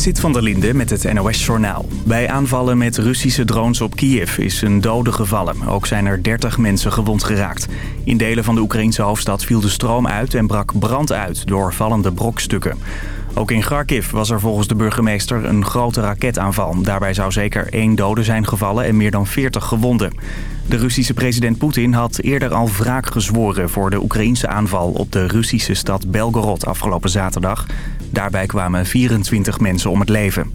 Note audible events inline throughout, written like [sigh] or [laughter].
Zit van der Linde met het NOS-journaal. Bij aanvallen met Russische drones op Kiev is een dode gevallen. Ook zijn er 30 mensen gewond geraakt. In delen van de Oekraïnse hoofdstad viel de stroom uit en brak brand uit door vallende brokstukken. Ook in Kharkiv was er volgens de burgemeester een grote raketaanval. Daarbij zou zeker één dode zijn gevallen en meer dan 40 gewonden. De Russische president Poetin had eerder al wraak gezworen voor de Oekraïnse aanval op de Russische stad Belgorod afgelopen zaterdag. Daarbij kwamen 24 mensen om het leven.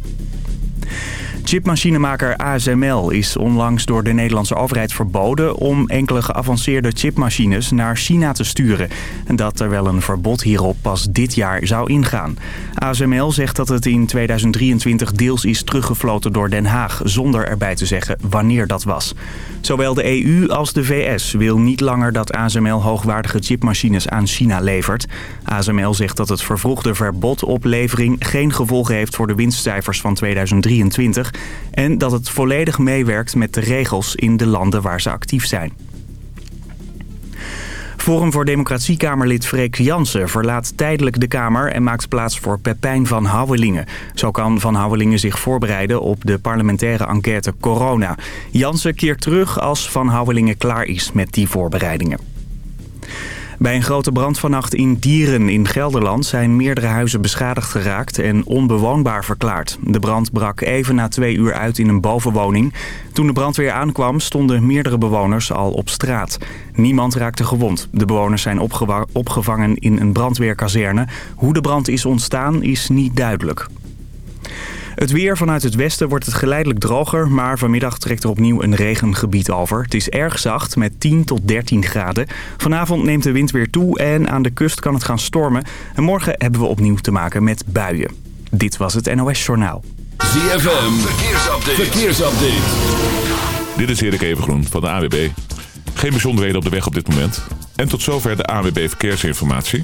Chipmachinemaker ASML is onlangs door de Nederlandse overheid verboden om enkele geavanceerde chipmachines naar China te sturen. En dat terwijl een verbod hierop pas dit jaar zou ingaan. ASML zegt dat het in 2023 deels is teruggefloten door Den Haag, zonder erbij te zeggen wanneer dat was. Zowel de EU als de VS wil niet langer dat ASML hoogwaardige chipmachines aan China levert. ASML zegt dat het vervroegde verbod op levering geen gevolgen heeft voor de winstcijfers van 2023 en dat het volledig meewerkt met de regels in de landen waar ze actief zijn. Forum voor Democratie-Kamerlid Freek Jansen verlaat tijdelijk de Kamer... en maakt plaats voor Pepijn van Houwelingen. Zo kan Van Houwelingen zich voorbereiden op de parlementaire enquête Corona. Jansen keert terug als Van Houwelingen klaar is met die voorbereidingen. Bij een grote brand vannacht in Dieren in Gelderland zijn meerdere huizen beschadigd geraakt en onbewoonbaar verklaard. De brand brak even na twee uur uit in een bovenwoning. Toen de brandweer aankwam stonden meerdere bewoners al op straat. Niemand raakte gewond. De bewoners zijn opgevangen in een brandweerkazerne. Hoe de brand is ontstaan is niet duidelijk. Het weer vanuit het westen wordt het geleidelijk droger, maar vanmiddag trekt er opnieuw een regengebied over. Het is erg zacht met 10 tot 13 graden. Vanavond neemt de wind weer toe en aan de kust kan het gaan stormen. En morgen hebben we opnieuw te maken met buien. Dit was het NOS Journaal. ZFM, verkeersupdate. verkeersupdate. Dit is Erik Evengroen van de AWB. Geen bijzonderheden op de weg op dit moment. En tot zover de AWB Verkeersinformatie.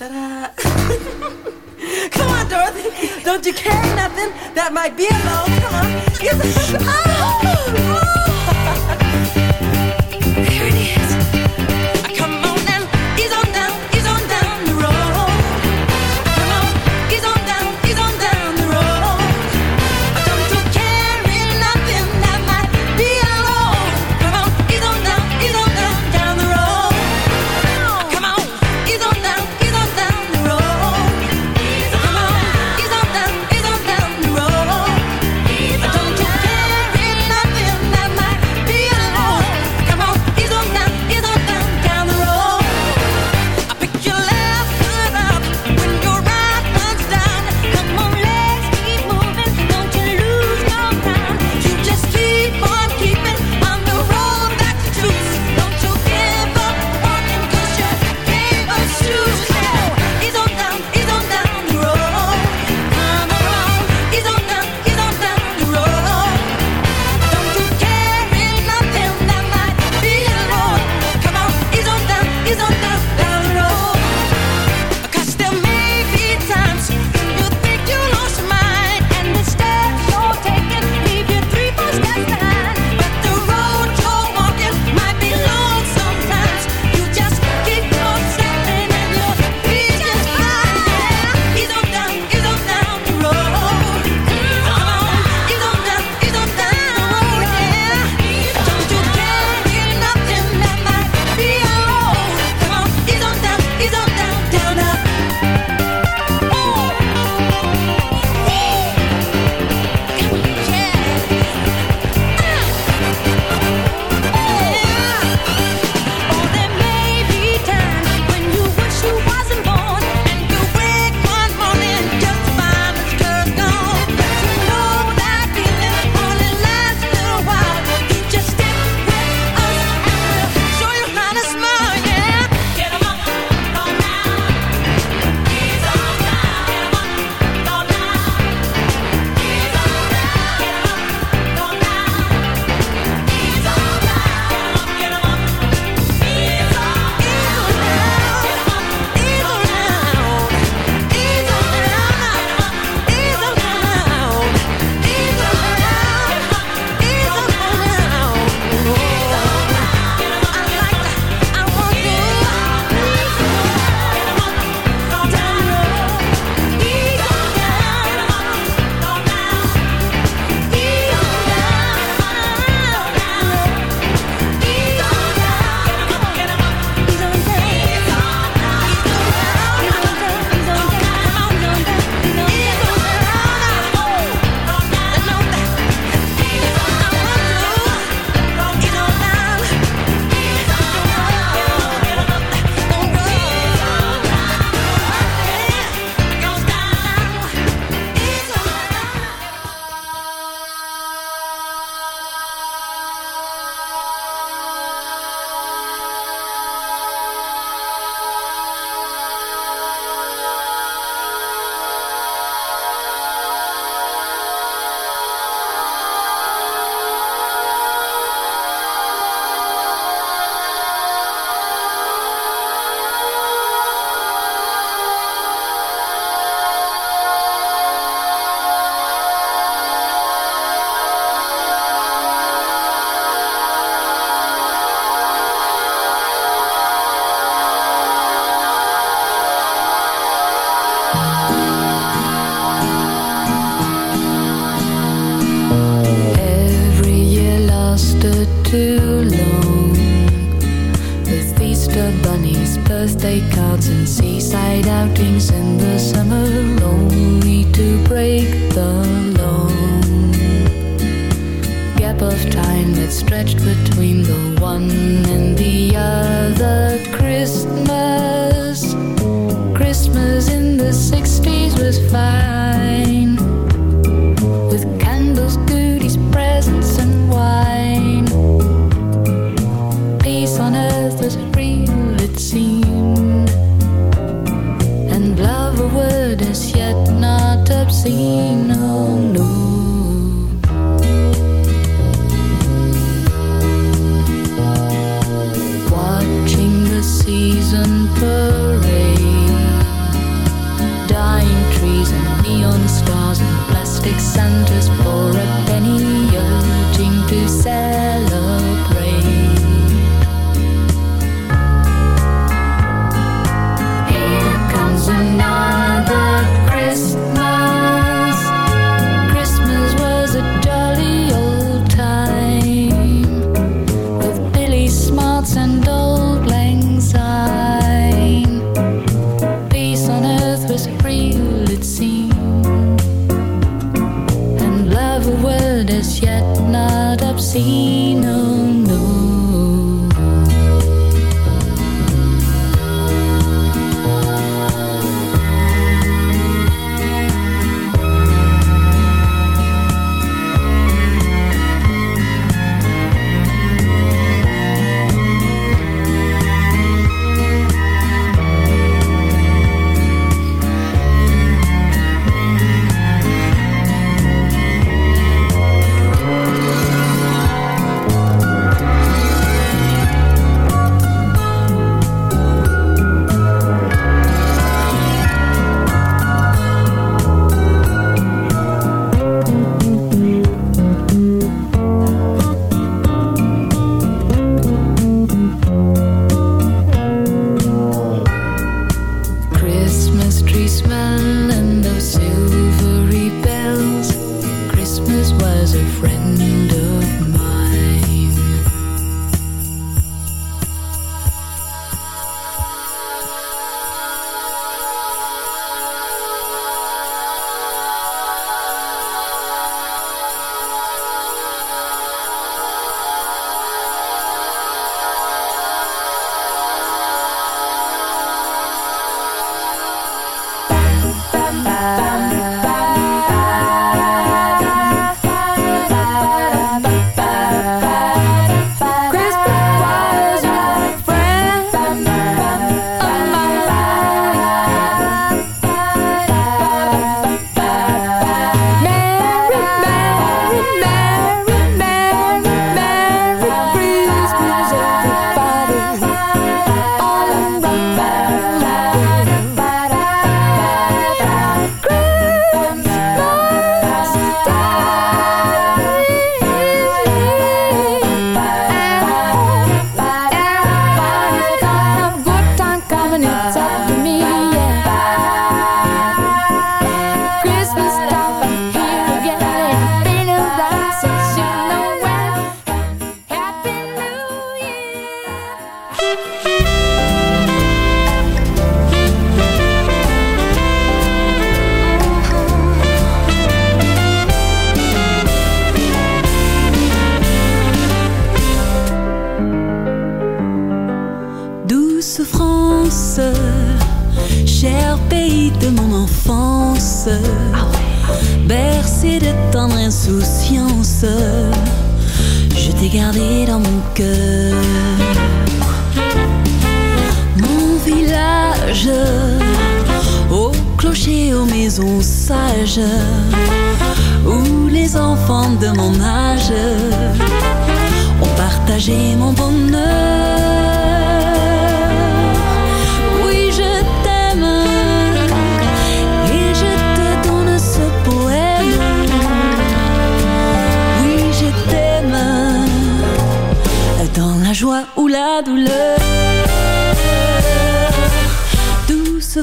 Ta-da. [laughs] Come on, Dorothy. Don't you carry nothing that might be alone? Come on. [laughs]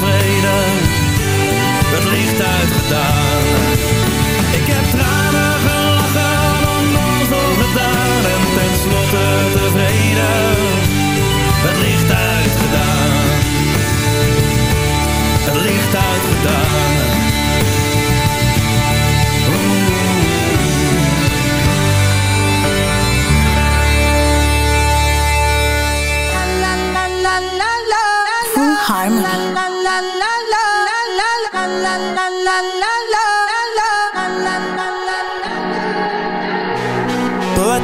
tevreden, het licht uitgedaan. Ik heb tranen gelachen, onnozel gedaan en tenslotte tevreden, het licht uitgedaan. Het licht uitgedaan. harmony.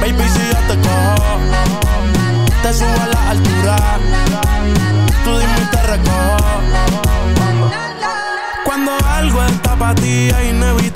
Baby, si yo te cojo, te subo a la altura. Tú dime y te. Cuando algo está para ti es inevitable,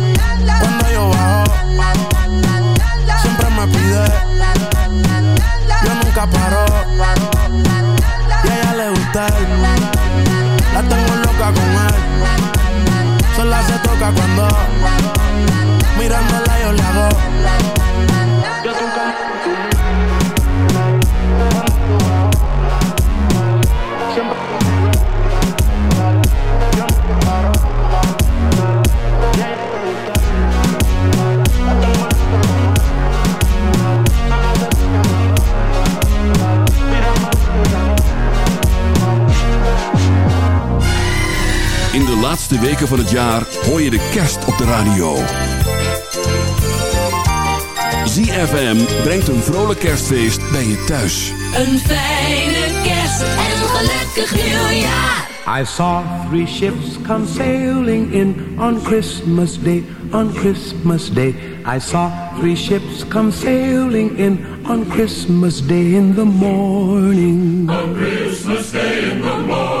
Siempre me pide. Yo nunca paro. Y a ella le gusta él. La tengo loca con él. Sola se toca cuando mirándola yo le hago. Laatste weken van het jaar hoor je de kerst op de radio. ZFM brengt een vrolijk kerstfeest bij je thuis. Een fijne kerst en een gelukkig nieuwjaar. I saw three ships come sailing in on Christmas Day, on Christmas Day. I saw three ships come sailing in on Christmas Day in the morning. On Christmas Day in the morning.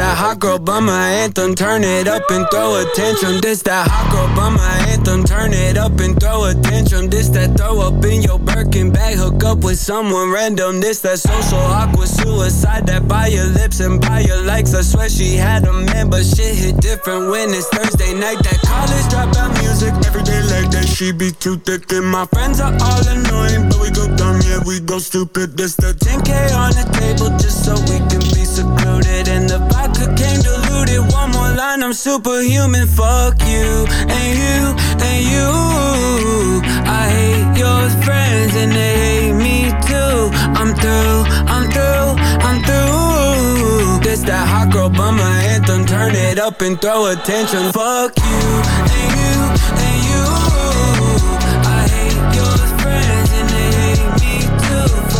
that hot girl bummer anthem. Turn it up and throw a tantrum. This that hot girl bummer anthem. Turn it up and throw a tantrum. This that throw up in your Birkin bag. Hook up with someone random. This that social awkward suicide. That by your lips and by your likes. I swear she had a man, but shit hit different when it's Thursday night. That college dropout music every day like that. She be too thick and my friends are all annoying, but we go stupid. This the 10K on the table just so we can be secluded. And the vodka came diluted. One more line, I'm superhuman. Fuck you and you and you. I hate your friends and they hate me too. I'm through, I'm through, I'm through. This that hot girl bummer anthem. Turn it up and throw attention. Fuck you and you and you. I hate your friends me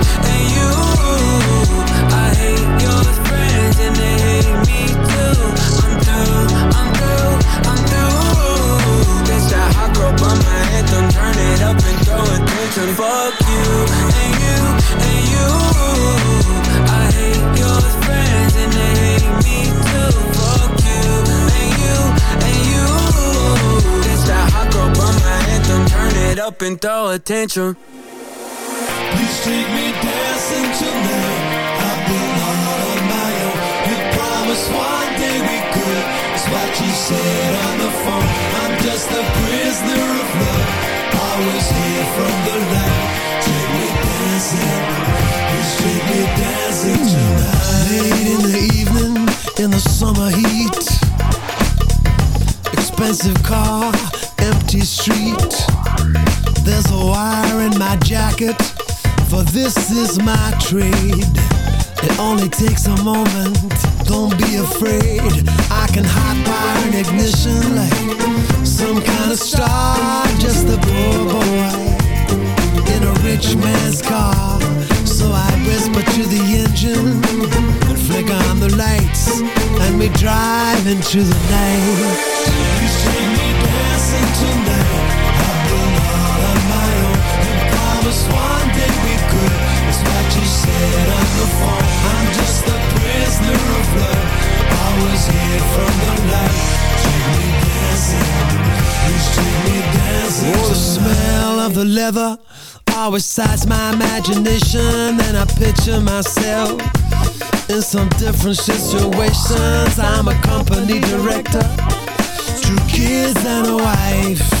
Attention. Fuck you and you and you. I hate your friends and they hate me too. Fuck you and you and you. This that hot girl bummer anthem. Turn it up and throw attention. Please take me dancing tonight. I've been all on my own. You promised one day we could. It's what you said on the phone. I'm just a prisoner of love. Moment, don't be afraid. I can hot wire an ignition like some kind of star, just a poor boy in a rich man's car. So I whisper to the engine and flick on the lights, and we drive into the night. Me dancing tonight. All on my own. You promised one we could. It's what you said on the phone. I'm just a prisoner of love. Oh, the smell of the leather always excites my imagination. And I picture myself in some different situations. I'm a company director, two kids and a wife.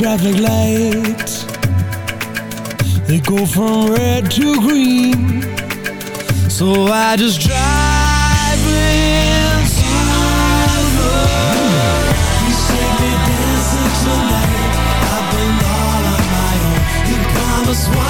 Traffic light. They go from red to green. So I just drive into love. You see me dancing tonight. I've been all on my own. You promised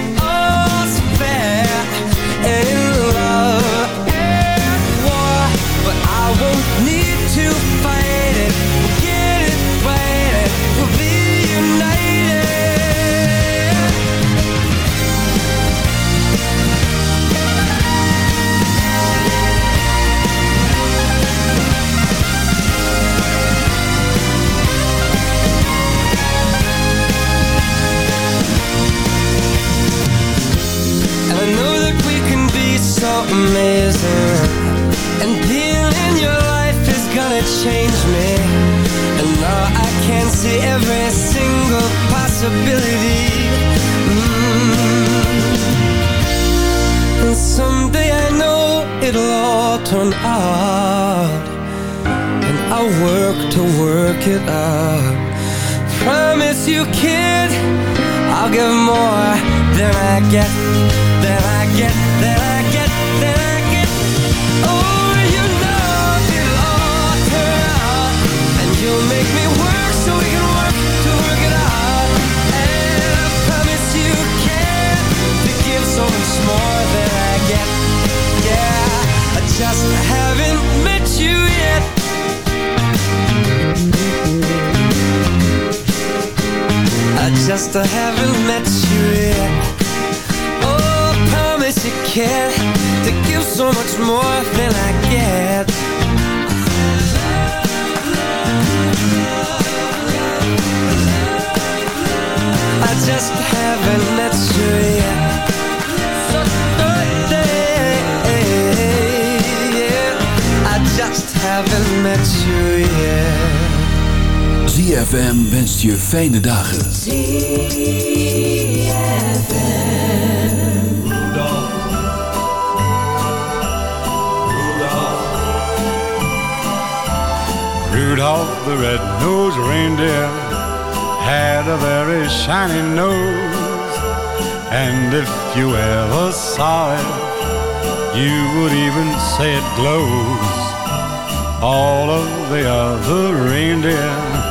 Rudolph the red-nosed reindeer had a very shiny nose. And if you ever saw it, you would even say it glows. All of the other reindeer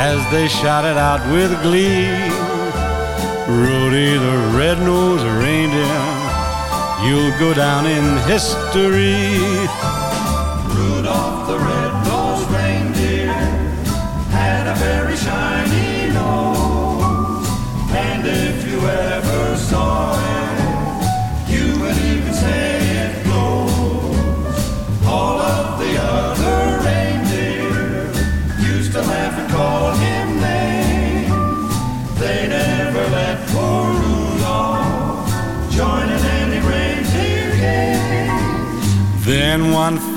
as they shouted out with glee. Rudy the red-nosed reindeer, you'll go down in history.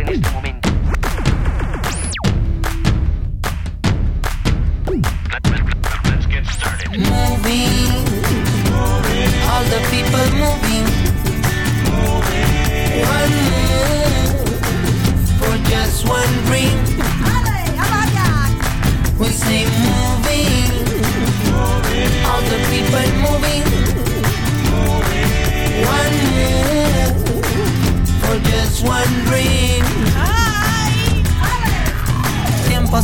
En este momento. Let's get started. Moving, all the people moving. One move for just one dream. We say moving, all the people moving. One move for just one dream.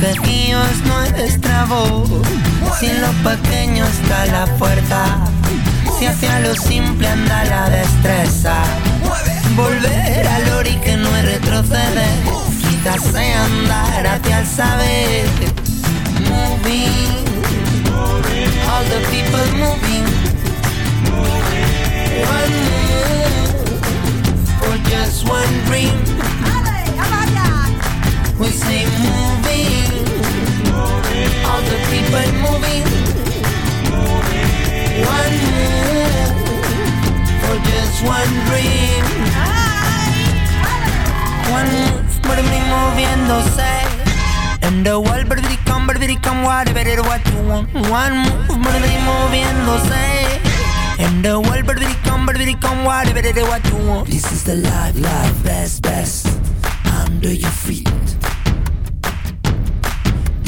su quejío es nuestra voz. Si en lo pequeño está la fuerza, si hacia lo simple anda la destreza. Volver al ori que no es retroceder, quítase andar hacia el saber. Moving, all the people moving. One move for just one dream. We say moving, all the people moving. One move for just one dream. One move, moving, moviéndose. And the world, baby, come, baby, come, whatever it what you want. One move, moving, moviéndose. And the world, baby, come, baby, come, whatever it what you want. This is the life, life, best, best. Under your feet.